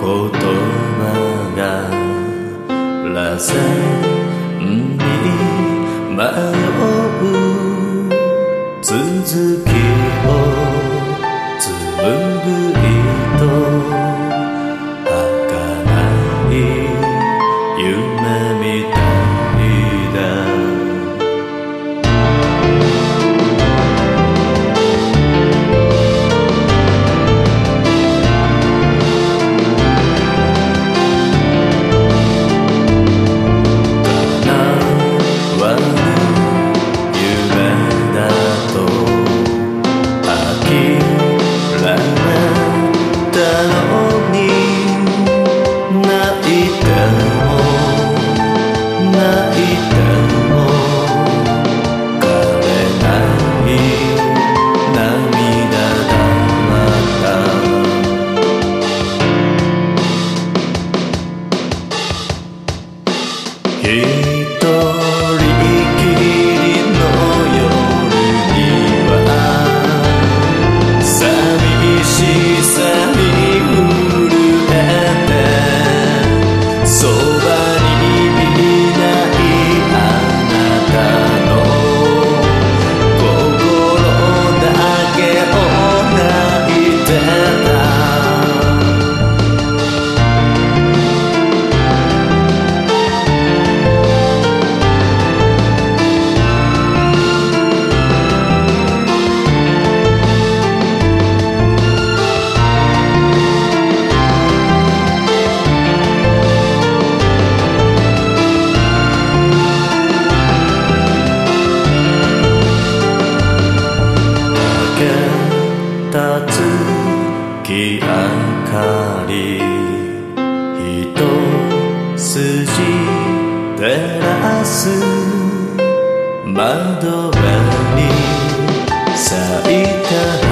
言葉が迷う。続き Yeah. 照らす窓辺に咲いた